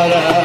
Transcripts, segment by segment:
Hare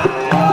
Oh.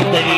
something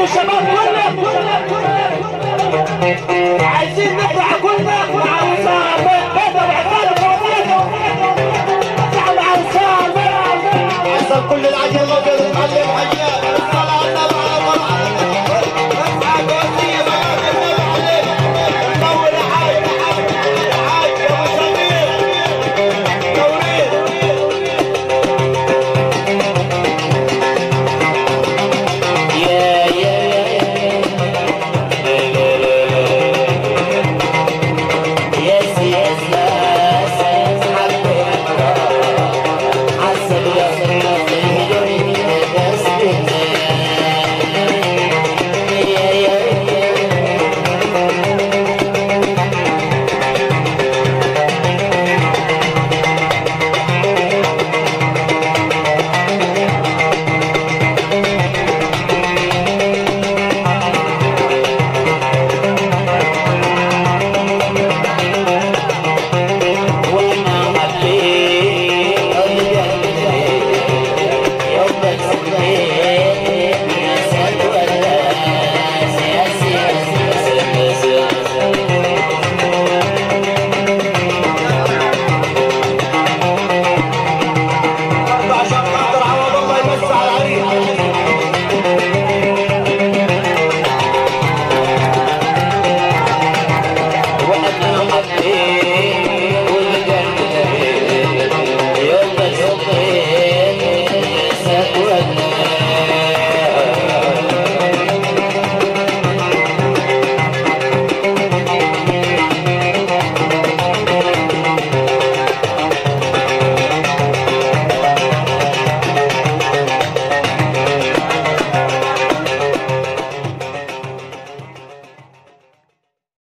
كله شباب كله. عايزين نطلع كلنا مع وزاره كل العجل الابيض معلم عجل